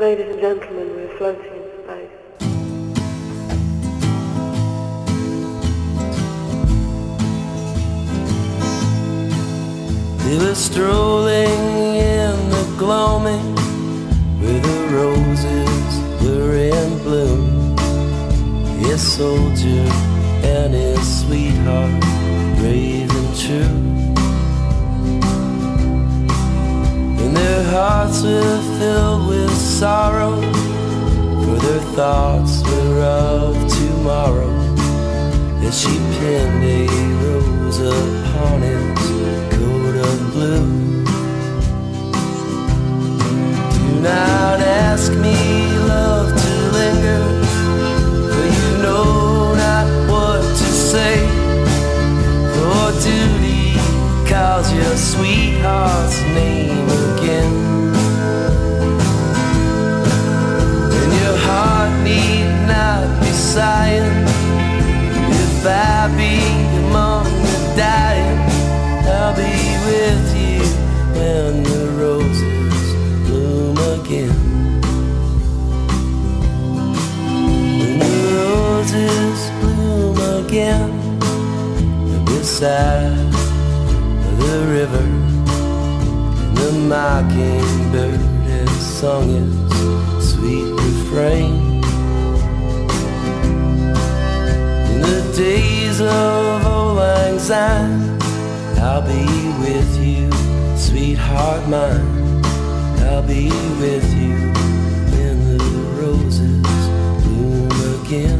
Ladies and gentlemen, we're floating in space. They were strolling in the gloaming where the roses were in bloom. His soldier and his sweetheart, brave and true. And their hearts were filled thoughts were of tomorrow. As she pinned a rose upon his coat of blue. Do not ask me, love, to linger, for you know not what to say. For duty calls your sweetheart's name again. Need not be sighing. If I be among the dying, I'll be with you when the roses bloom again. When the roses bloom again beside the river, and the mockingbird has sung its sweet refrain. Days of old syne, I'll be with you, sweetheart mine. I'll be with you when the roses bloom again.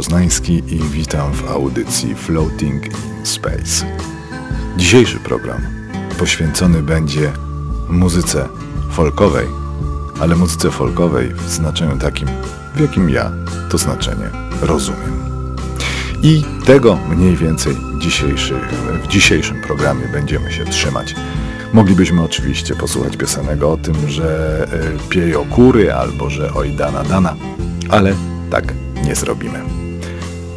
Poznański i witam w audycji Floating in Space. Dzisiejszy program poświęcony będzie muzyce folkowej, ale muzyce folkowej w znaczeniu takim, w jakim ja to znaczenie rozumiem. I tego mniej więcej w dzisiejszym programie będziemy się trzymać. Moglibyśmy oczywiście posłuchać piosenek o tym, że y, pieją kury albo że oj dana dana, ale tak nie zrobimy.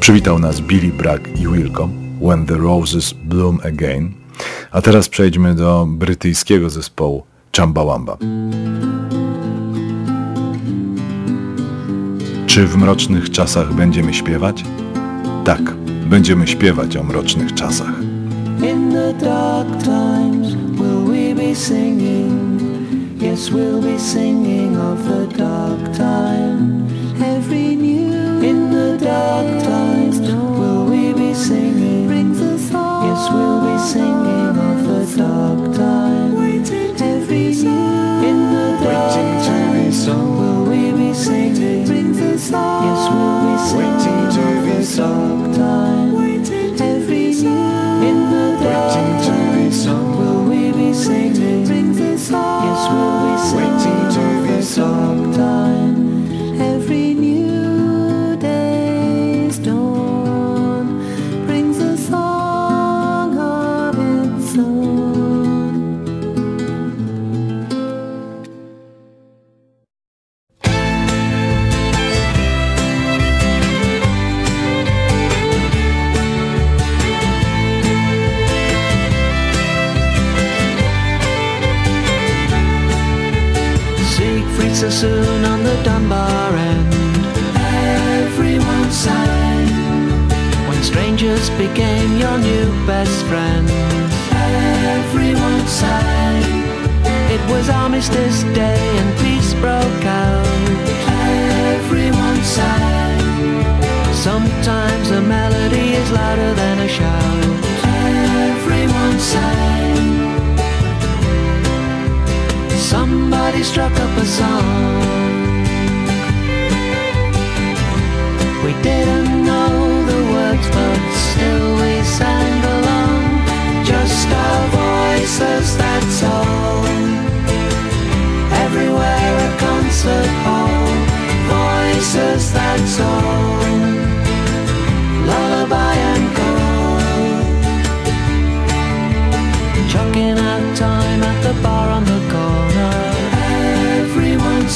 Przywitał nas Billy Bragg i Wilco, When the Roses Bloom Again, a teraz przejdźmy do brytyjskiego zespołu Chumbawamba. Czy w mrocznych czasach będziemy śpiewać? Tak, będziemy śpiewać o mrocznych czasach. In the dark times, will we be singing? Yes, we'll be singing of the dark time. Every Yes, will be singing of the dark times. Waiting to be sung, in the dark. Waiting to be sung, will we'll be singing of the dark times. Waiting to be sung, in the dark. Waiting to be sung, will we be singing Brings a song, yes, we'll be singing of the dark best friends. Everyone sang. It was Armistice Day and peace broke out. Everyone sang. Sometimes a melody is louder than a shout. Everyone sang. Somebody struck up a song.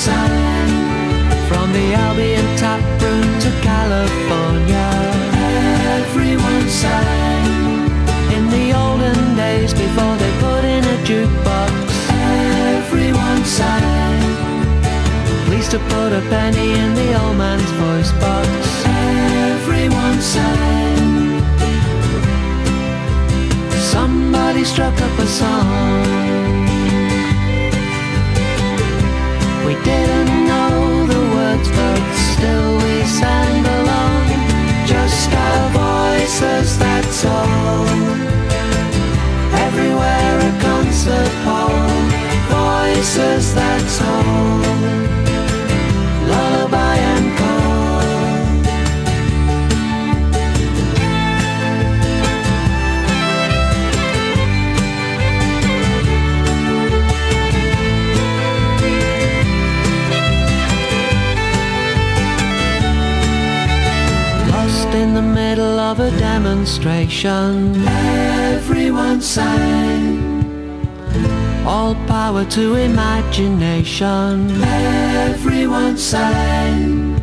Everyone. From the Albion tap room to California. Everyone sang. In the olden days before they put in a jukebox. Everyone sang. Pleased to put a penny in the old man's voice box. Everyone sang. Somebody struck up a song. All. Everywhere a concert hall. Voices, that's all. A demonstration. Everyone sang. All power to imagination. Everyone sang.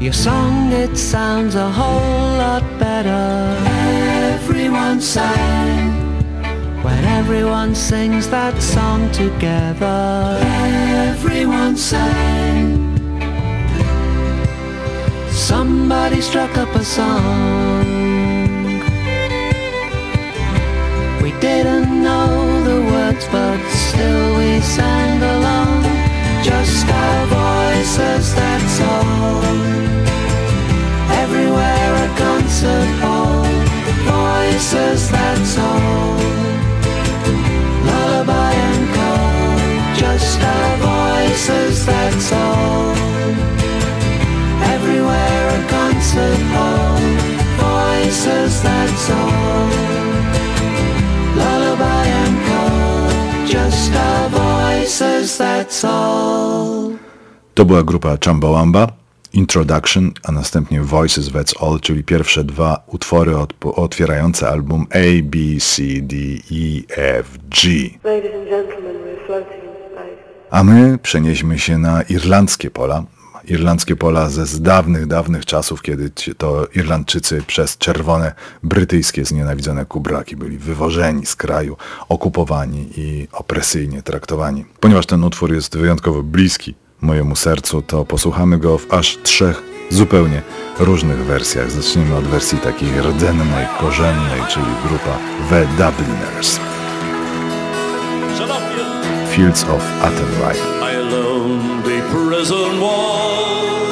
Your song, it sounds a whole lot better. Everyone sang. When everyone sings that song together. Everyone sang. Somebody struck up a song. Didn't know the words, but still we sang along. Just our voices, that's all. To była grupa Chumbawamba, Introduction, a następnie Voices That's All, czyli pierwsze dwa utwory otwierające album A, B, C, D, E, F, G. Ladies and gentlemen, we're floating in space. A my przenieśmy się na irlandzkie pola. Irlandzkie pola ze z dawnych, dawnych czasów, kiedy to Irlandczycy przez czerwone brytyjskie znienawidzone kubraki byli wywożeni z kraju, okupowani i opresyjnie traktowani. Ponieważ ten utwór jest wyjątkowo bliski mojemu sercu, to posłuchamy go w aż trzech zupełnie różnych wersjach. Zacznijmy od wersji takiej rdzennej, korzennej, czyli grupa The Dubliners. Fields of Athenry. The prison wall.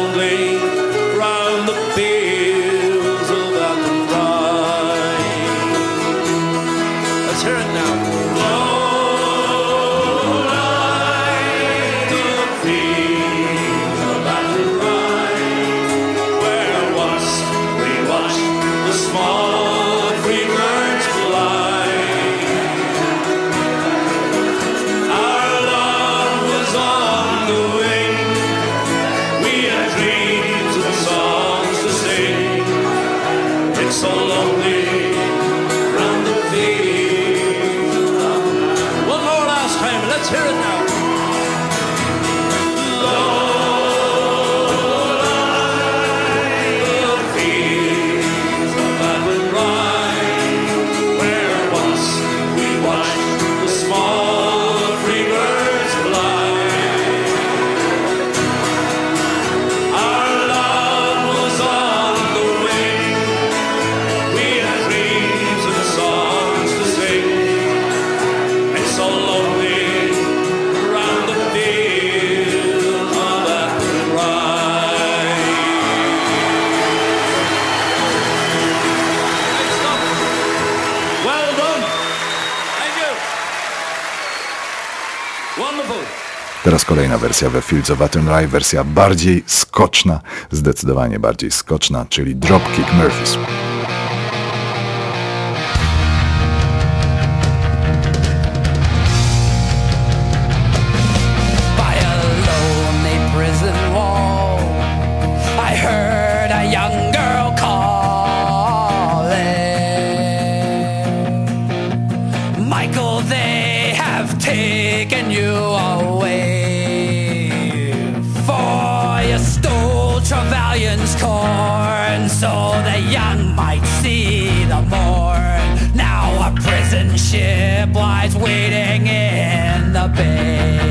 roundly round the bend. Teraz kolejna wersja we Fields of Attenry, wersja bardziej skoczna, zdecydowanie bardziej skoczna, czyli Dropkick Murphys. might see the morn. Now a prison ship lies waiting in the bay.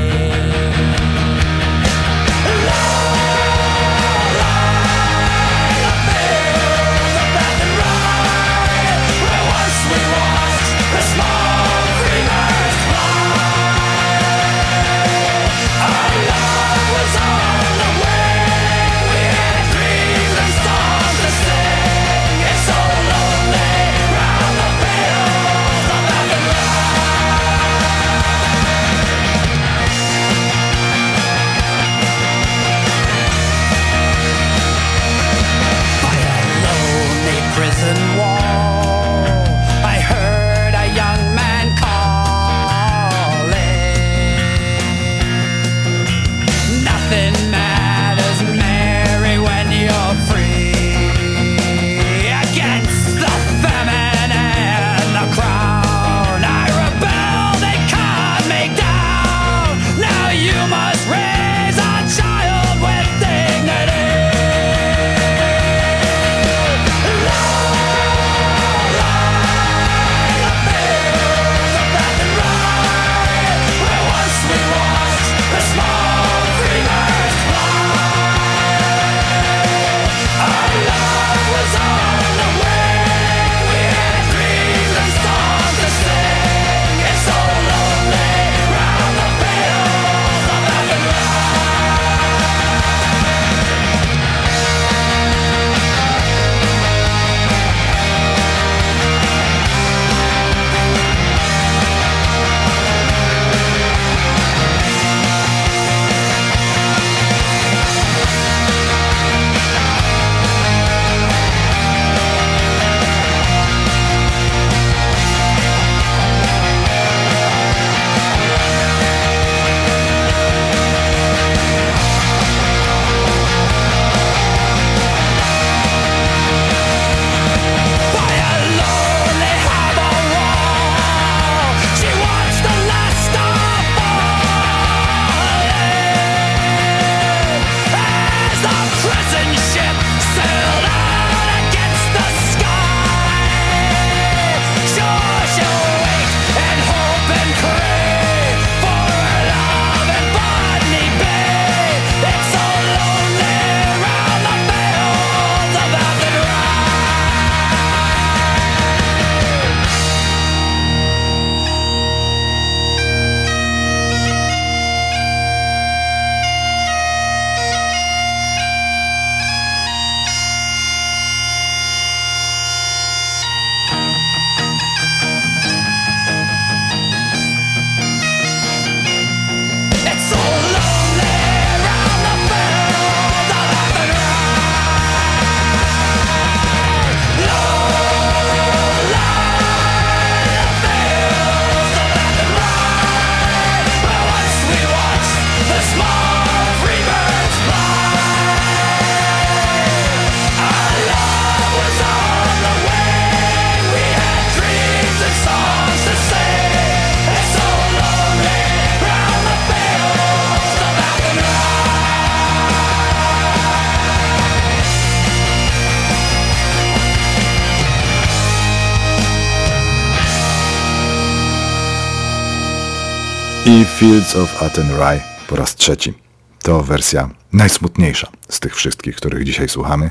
Fields of Attenry po raz trzeci. To wersja najsmutniejsza z tych wszystkich, których dzisiaj słuchamy.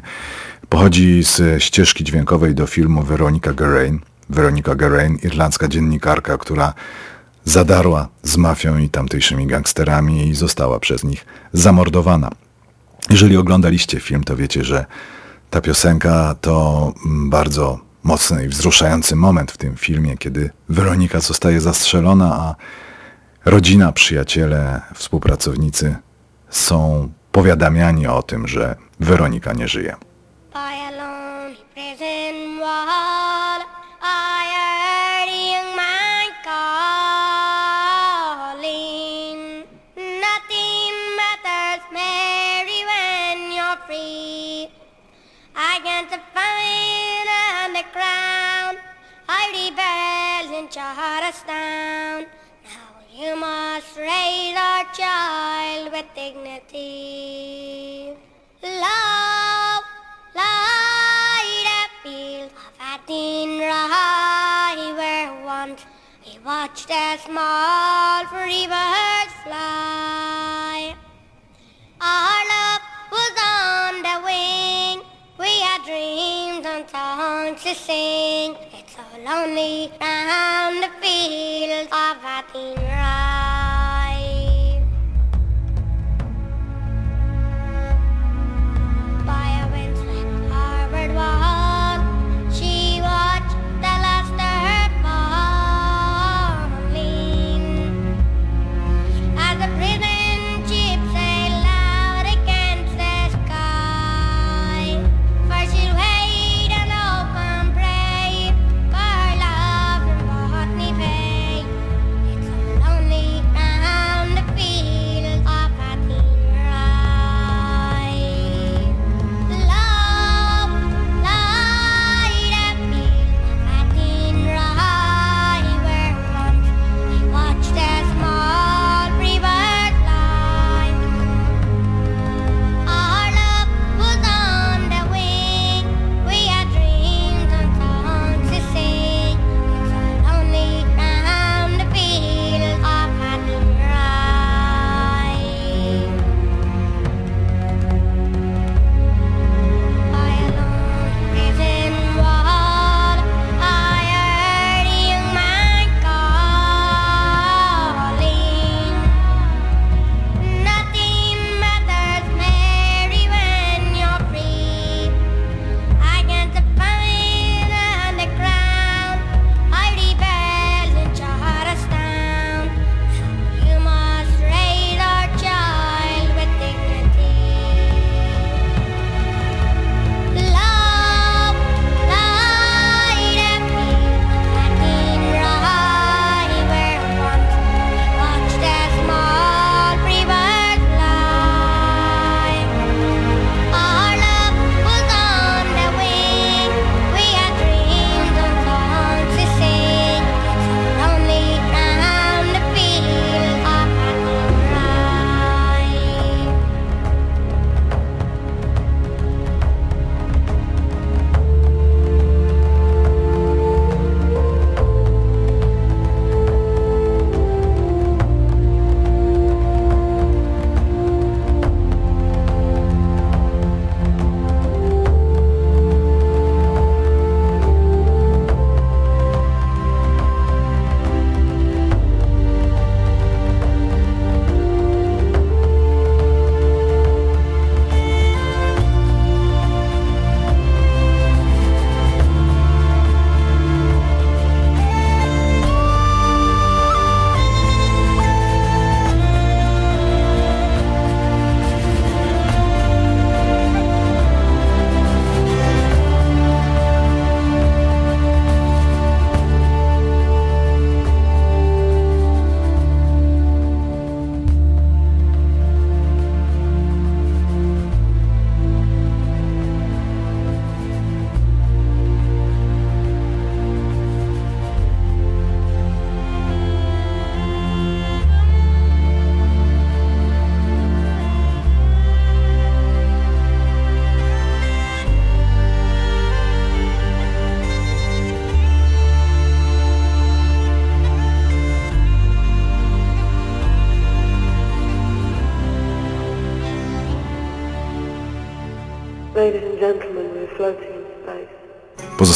Pochodzi z ścieżki dźwiękowej do filmu Veronica Gerain. Veronica Gerain, irlandzka dziennikarka, która zadarła z mafią i tamtejszymi gangsterami i została przez nich zamordowana. Jeżeli oglądaliście film, to wiecie, że ta piosenka to bardzo mocny i wzruszający moment w tym filmie, kiedy Weronika zostaje zastrzelona, a rodzina, przyjaciele, współpracownicy są powiadamiani o tym, że Weronika nie żyje. Now you must raise our child with dignity. Love, light a field of Athenry where once we watched a small free bird fly. Our love was on the wing, we had dreams and songs to sing lonely round the fields of Athenry.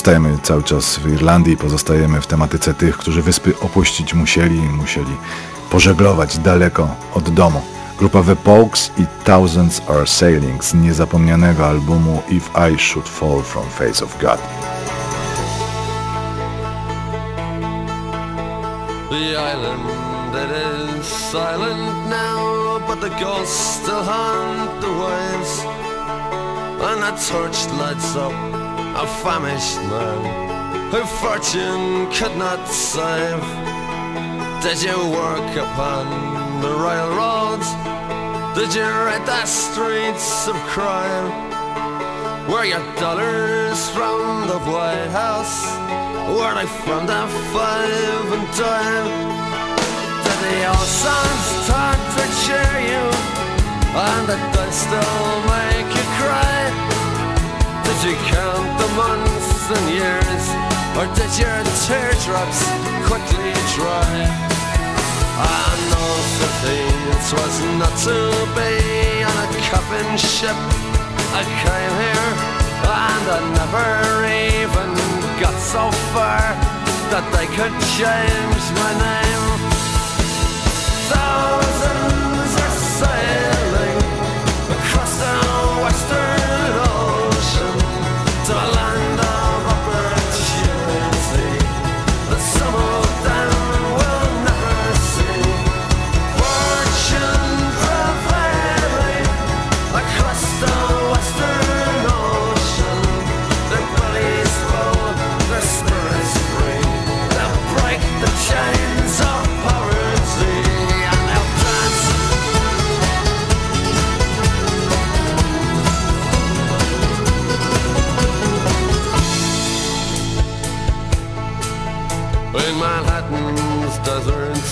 Pozostajemy cały czas w Irlandii, pozostajemy w tematyce tych, którzy wyspy opuścić musieli, musieli pożeglować daleko od domu. Grupa The Pokes i Thousands Are Sailing z niezapomnianego albumu If I Should Fall From Face of God. The island it is silent now, but the ghosts still the waves. And a torch lights up a famished man who fortune could not save. Did you work upon the railroads? Did you ride the streets of crime? Were your dollars from the White House? Were they from the five and dime? Did the old songs start to cheer you? And did they still make you cry? Did you count the months and years? Or did your teardrops quickly dry? I know the It was not to be on a coffin ship. I came here and I never even got so far that they could change my name.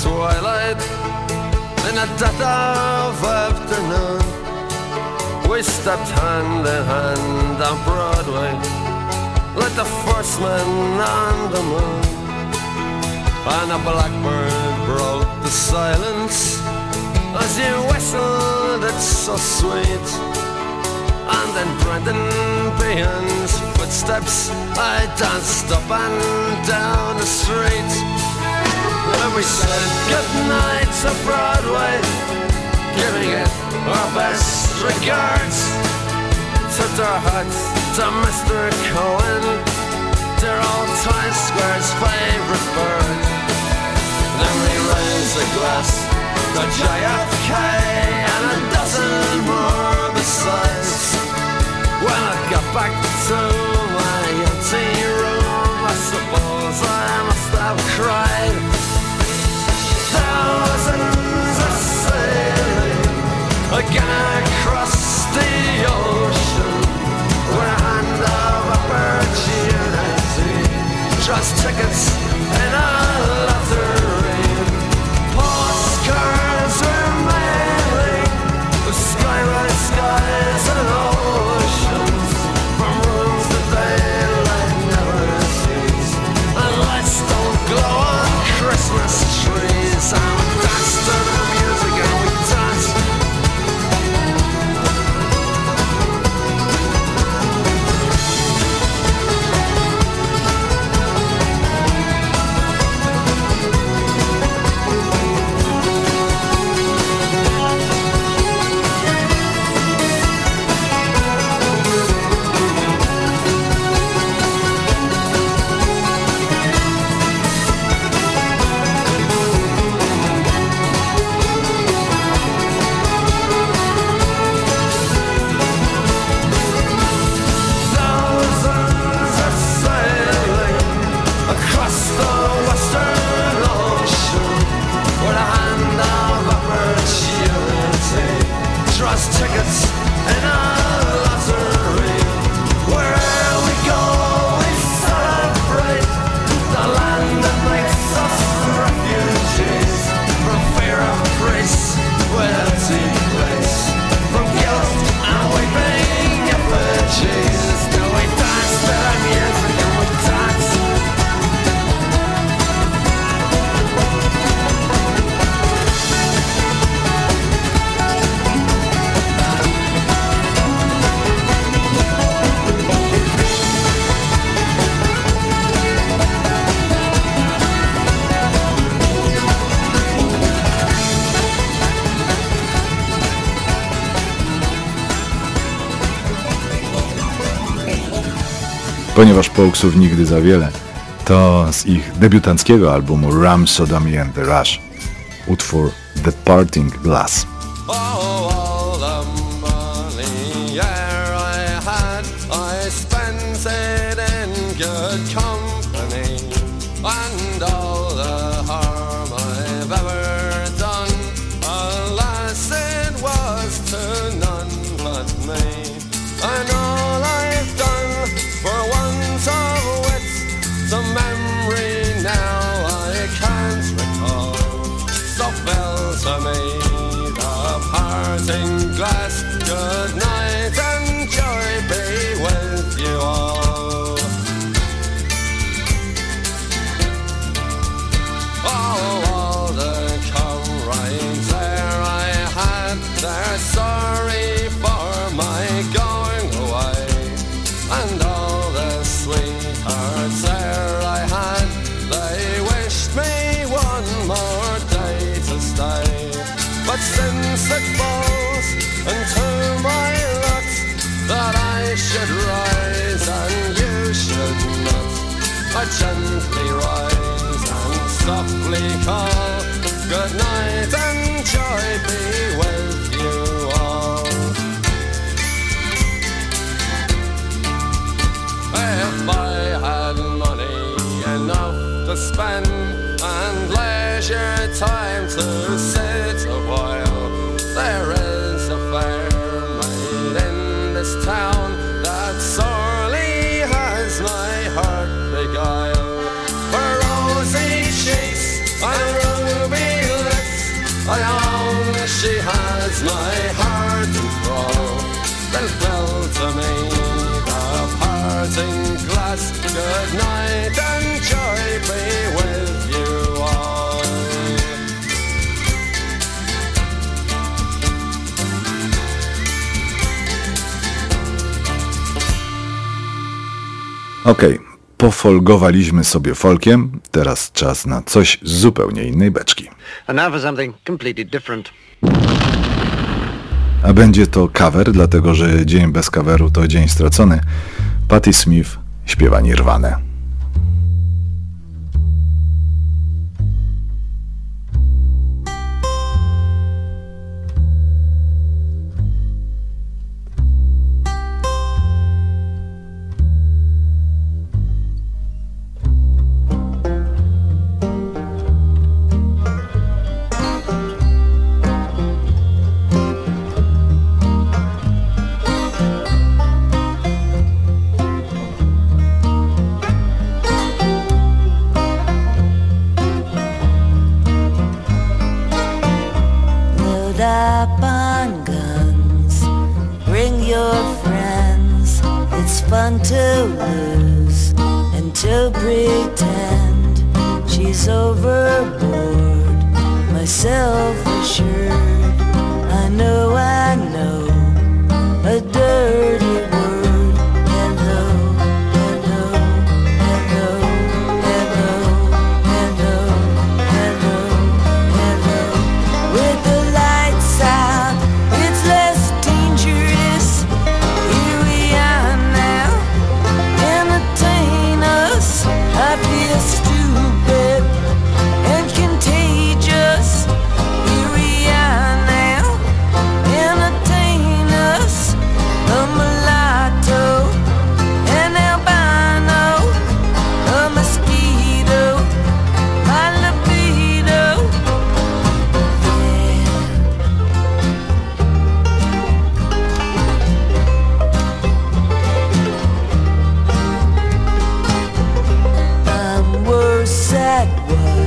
Twilight in the dead of afternoon. We stepped hand in hand on Broadway like the first man on the moon. And a blackbird broke the silence as you whistled, it's so sweet. And then Brendan Behan's footsteps, I danced up and down the street. And we said goodnight to Broadway, giving it our best regards. Tipped our hats to Mr. Cohan, dear old Times Square's favorite bird. Then we raised a glass to JFK and a dozen more besides. When I got back to my empty room, I suppose I must have cried are sailing again across Ponieważ Pokesów nigdy za wiele, to z ich debiutanckiego albumu Ram Sodomy and the Rush utwór The Parting Glass. gently Okej, okay, pofolgowaliśmy sobie folkiem, teraz czas na coś z zupełnie innej beczki. A będzie to cover, dlatego że dzień bez coveru to dzień stracony. Patti Smith śpiewa Nirwanę. What?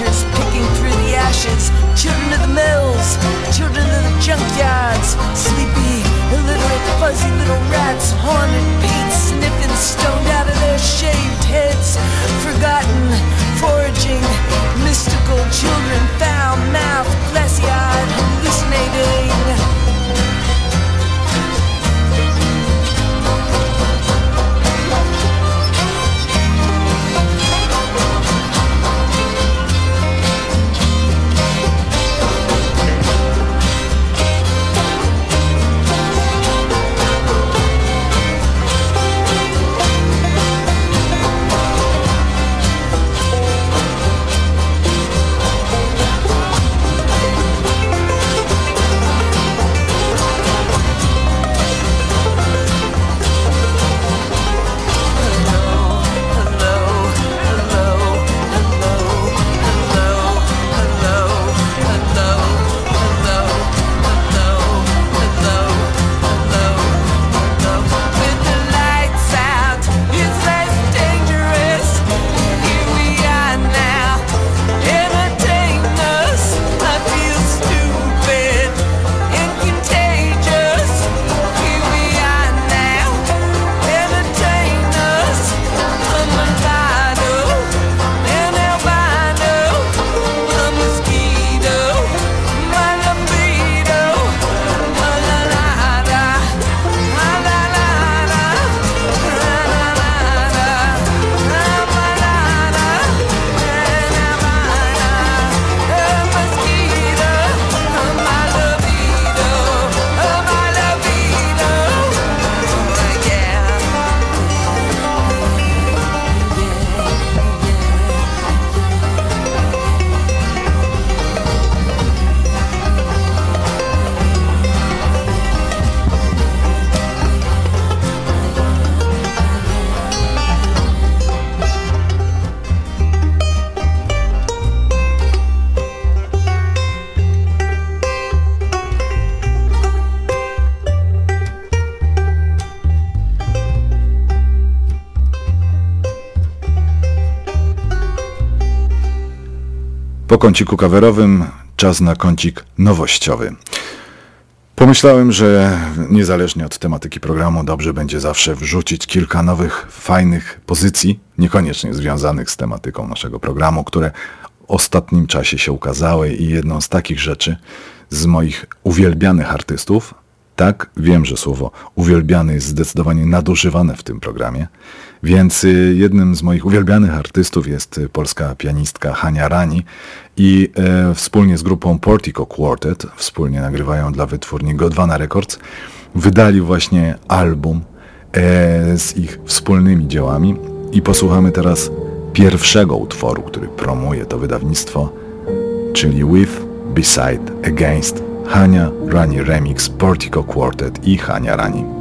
Scavengers picking through the ashes. Children of the mills children of the junkyards. Sleepy illiterate fuzzy little rats. Haunted paint sniffing stoned out of their shaved heads. Forgotten foraging mystical children foul mouthed glassy eyed hallucinating Po kąciku kawerowym czas na kącik nowościowy. Pomyślałem, że niezależnie od tematyki programu dobrze będzie zawsze wrzucić kilka nowych, fajnych pozycji, niekoniecznie związanych z tematyką naszego programu, które w ostatnim czasie się ukazały i jedną z takich rzeczy z moich uwielbianych artystów, tak, wiem, że słowo uwielbiany jest zdecydowanie nadużywane w tym programie, więc y, jednym z moich uwielbianych artystów jest y, polska pianistka Hania Rani i e, wspólnie z grupą Portico Quartet, wspólnie nagrywają dla wytwórni Godwana Records, wydali właśnie album e, z ich wspólnymi dziełami i posłuchamy teraz pierwszego utworu, który promuje to wydawnictwo, czyli With, Beside, Against, Hania Rani Remix, Portico Quartet i Hania Rani.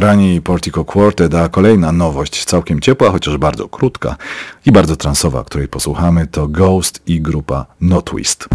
Rani Portico Quartet, a kolejna nowość, całkiem ciepła, chociaż bardzo krótka i bardzo transowa, której posłuchamy, to Ghost i grupa No Twist.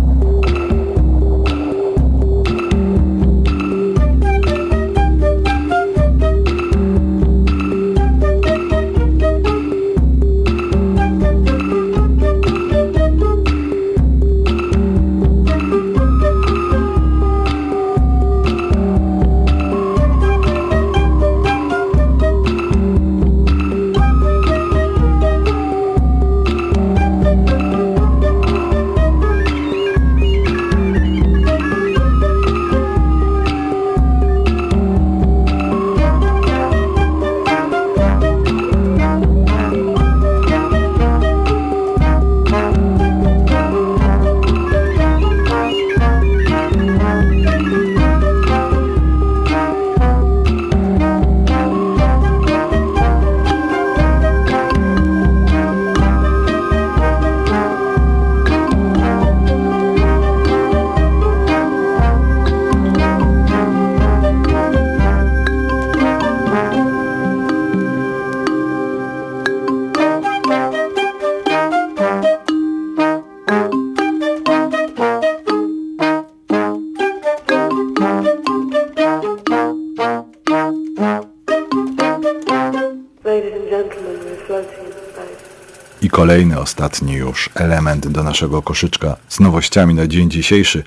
Ostatni już element do naszego koszyczka z nowościami na dzień dzisiejszy.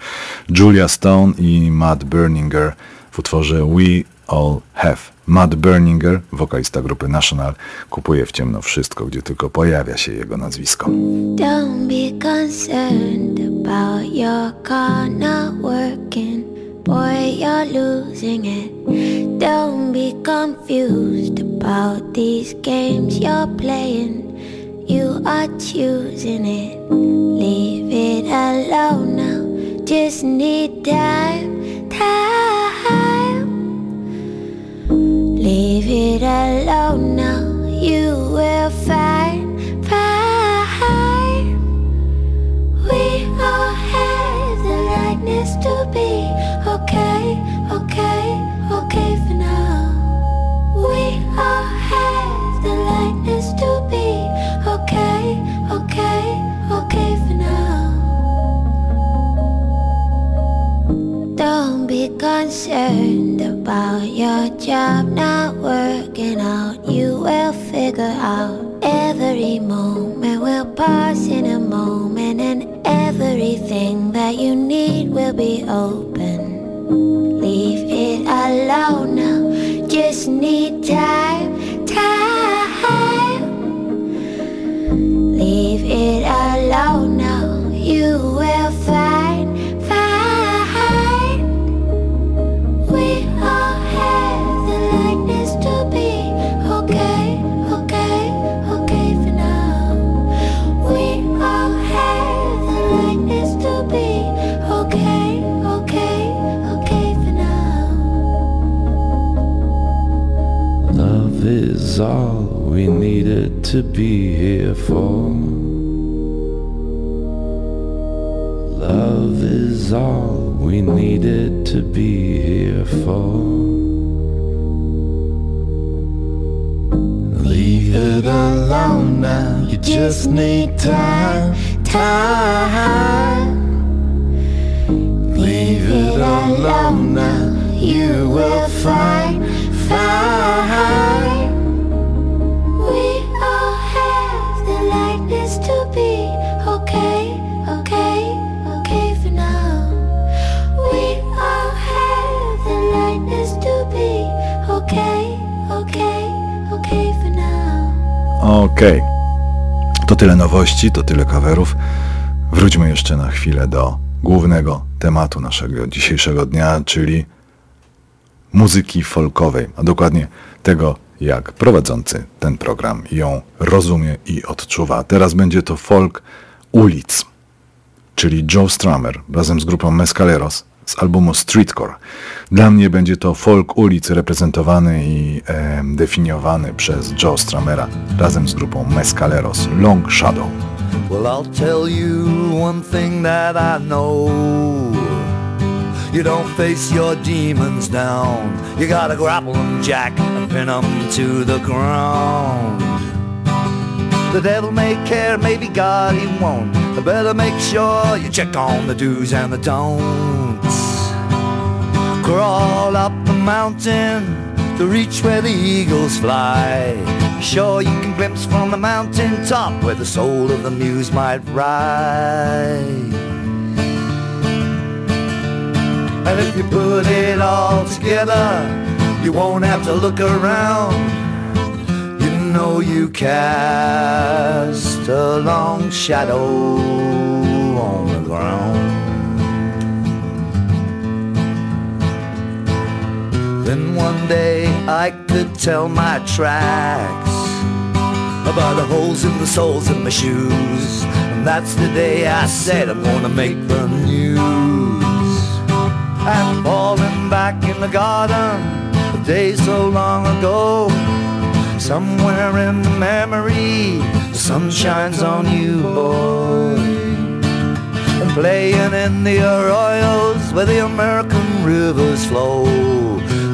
Julia Stone i Matt Berninger w utworze We All Have. Matt Berninger, wokalista grupy National, kupuje w ciemno wszystko, gdzie tylko pojawia się jego nazwisko. Don't be concerned about your car not working. Boy, you're losing it. Don't be confused about these games you're playing. You are choosing it. Leave it alone now. Just need time, time. Leave it alone concerned about your job not working out. You will figure out every moment will pass in a moment, and everything that you need will be open. Leave it alone now. Just need time. To be here for. Love is all we needed to be here for. Leave it alone now. You just need time, time. Leave it alone now. You will find, find. Okej. To tyle nowości, to tyle coverów. Wróćmy jeszcze na chwilę do głównego tematu naszego dzisiejszego dnia, czyli muzyki folkowej, a dokładnie tego, jak prowadzący ten program ją rozumie i odczuwa. Teraz będzie to folk ulic, czyli Joe Strummer razem z grupą Mescaleros z albumu Streetcore. Dla mnie będzie to folk ulic reprezentowany i e, definiowany przez Joe Strumera razem z grupą Mescaleros Long Shadow. Well, I'll tell you one thing that I know. You don't face your demons down. You gotta grapple them, Jack, and pin them to the ground. The devil may care, maybe God he won't. But better make sure you check on the do's and the don'ts. Crawl up the mountain to reach where the eagles fly. Sure you can glimpse from the mountain top where the soul of the muse might rise. And if you put it all together, you won't have to look around. You know you cast a long shadow on the ground. Then one day I could tell my tracks about the holes in the soles of my shoes. And that's the day I said I'm gonna make the news. And falling back in the garden, a day so long ago. Somewhere in memory, the sun shines on you, boy. And playing in the arroyos where the American rivers flow.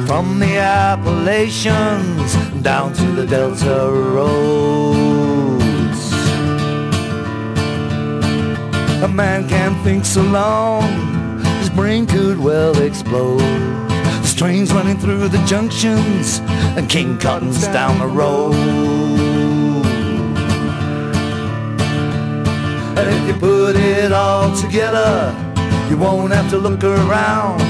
From the Appalachians down to the Delta roads. A man can't think so long, his brain could well explode. Trains running through the junctions and King Cotton's down the road. And if you put it all together, you won't have to look around.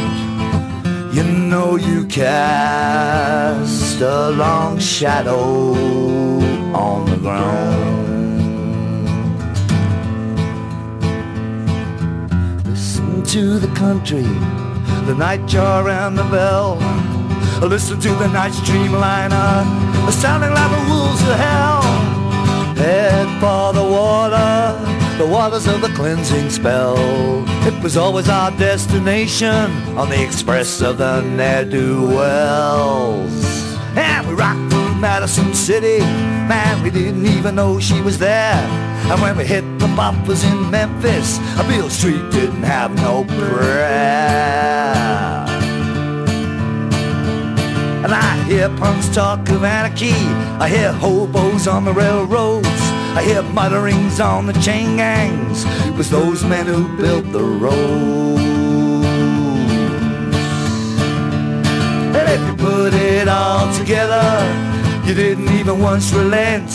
You know you cast a long shadow on the ground. Listen to the country, the nightjar and the bell. Listen to the night streamliner, sounding like the wolves of hell. Head for the water, the waters of the cleansing spell. It was always our destination on the express of the ne'er-do-wells. And we rocked Madison City, man, we didn't even know she was there. And when we hit the boppers in Memphis, Beale Street didn't have no prayer. And I hear punks talk of anarchy. I hear hobos on the railroads. I hear mutterings on the chain gangs. It was those men who built the roads. And if you put it all together, you didn't even once relent.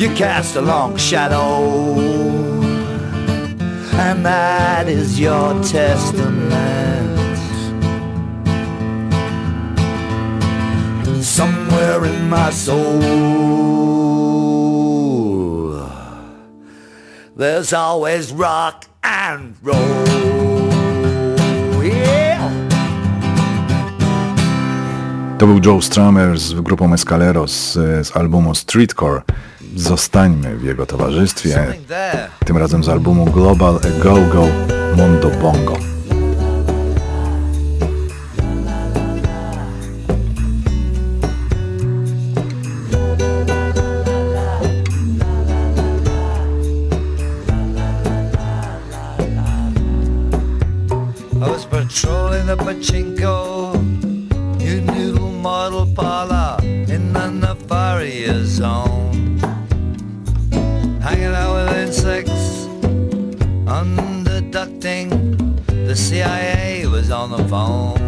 You cast a long shadow. And that is your testament. somewhere in my soul. There's always rock and roll. To był Joe Strummer z grupą Mescaleros z, albumu Streetcore. Zostańmy w jego towarzystwie, tym razem z albumu Global A Go Go Mondo Bongo. I was patrolling the pachinko, The CIA was on the phone.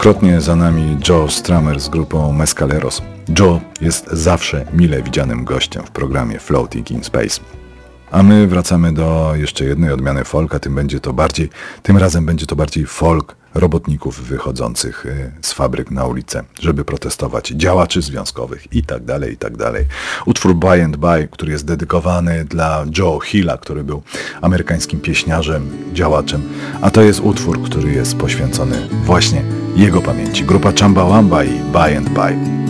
Dwukrotnie za nami Joe Stramer z grupą Mescaleros. Joe jest zawsze mile widzianym gościem w programie Floating in Space. A my wracamy do jeszcze jednej odmiany folka, tym będzie to bardziej, tym razem będzie to bardziej folk robotników wychodzących y, z fabryk na ulicę, żeby protestować, działaczy związkowych i tak dalej, i tak. Utwór By and By, który jest dedykowany dla Joe Hilla, który był amerykańskim pieśniarzem, działaczem, a to jest utwór, który jest poświęcony właśnie jego pamięci. Grupa Chambawamba i By and By.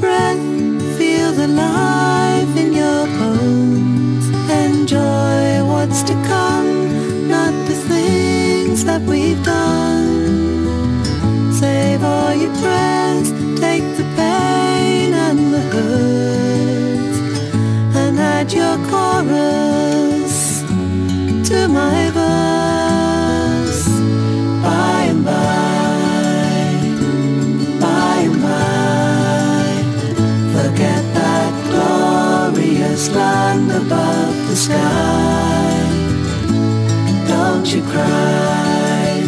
Breath, cry,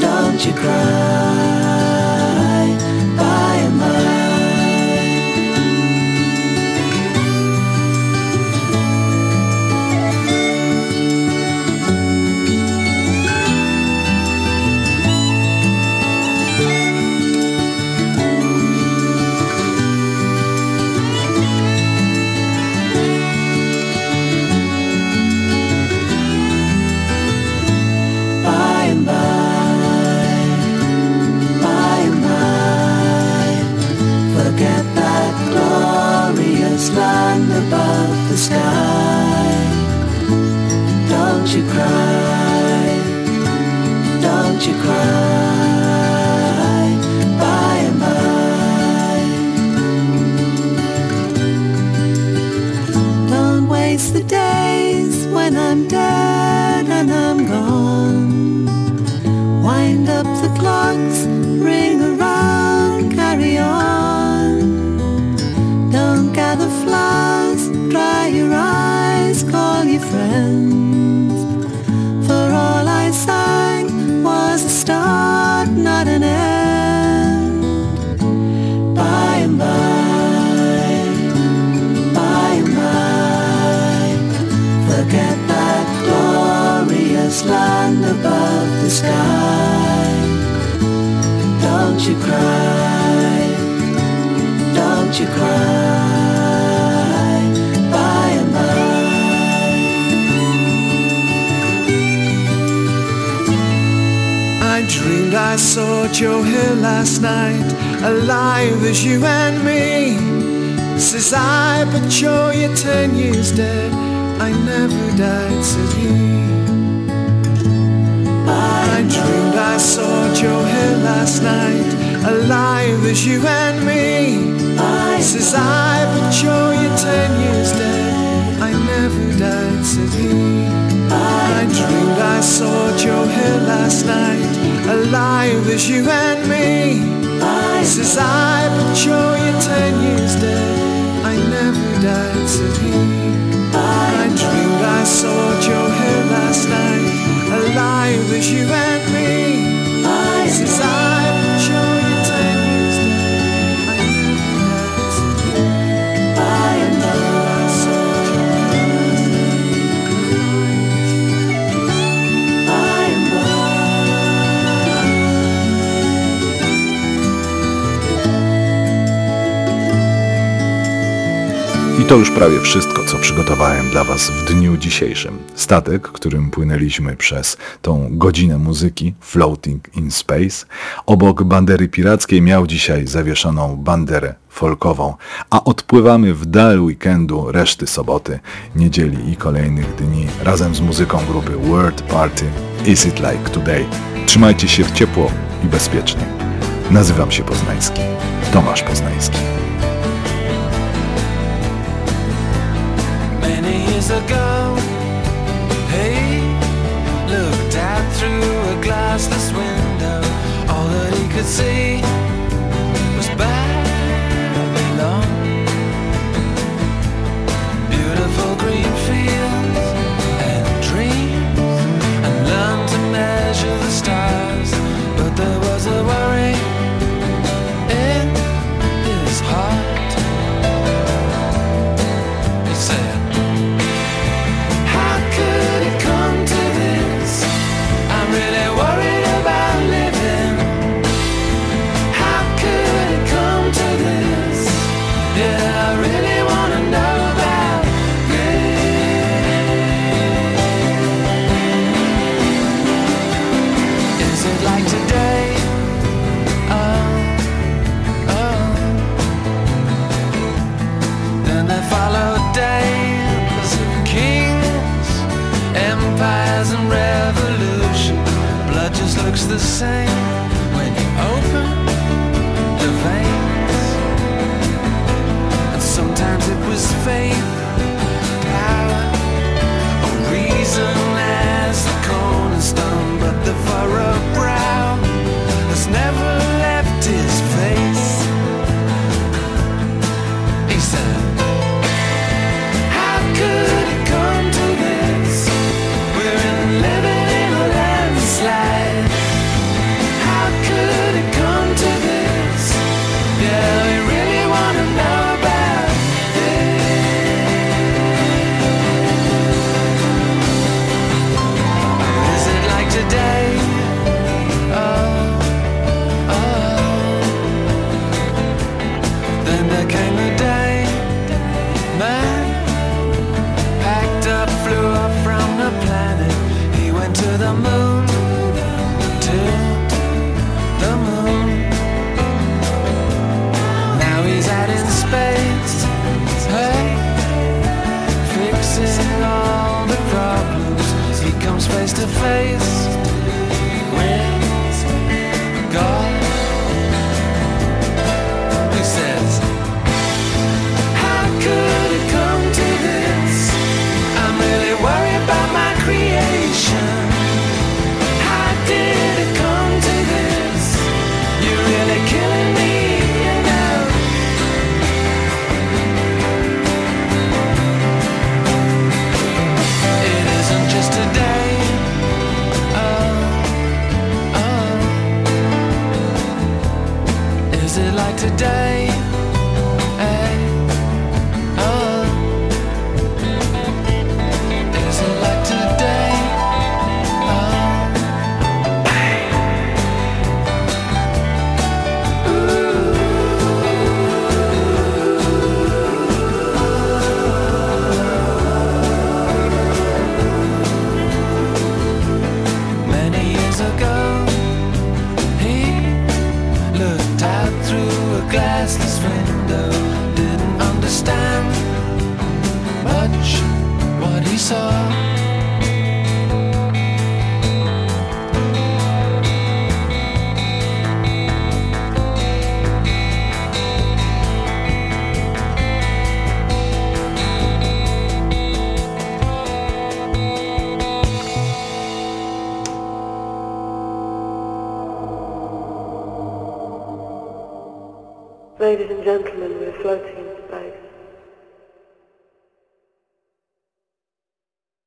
don't you cry, saw Joe Hill last night, alive as you and me. Says I, but Joe, you're ten years dead. I never died, said he. I dreamed I saw Joe Hill last night, alive as you and me. Says I, but Joe, you're ten years dead. I never died, said he. I dreamed I saw Joe Hill last night, alive as you and me. Says I, but Joe, you're ten years dead. I never died, said he. I dreamed I saw Joe Hill last night, alive as you and me. to już prawie wszystko, co przygotowałem dla Was w dniu dzisiejszym. Statek, którym płynęliśmy przez tą godzinę muzyki, Floating in Space, obok bandery pirackiej miał dzisiaj zawieszoną banderę folkową, a odpływamy w dal weekendu reszty soboty, niedzieli i kolejnych dni razem z muzyką grupy World Party Is It Like Today. Trzymajcie się ciepło i bezpiecznie. Nazywam się Poznański, Tomasz Poznański. years ago. He looked out through a glassless window. All that he could see was Babylon. Beautiful green fields.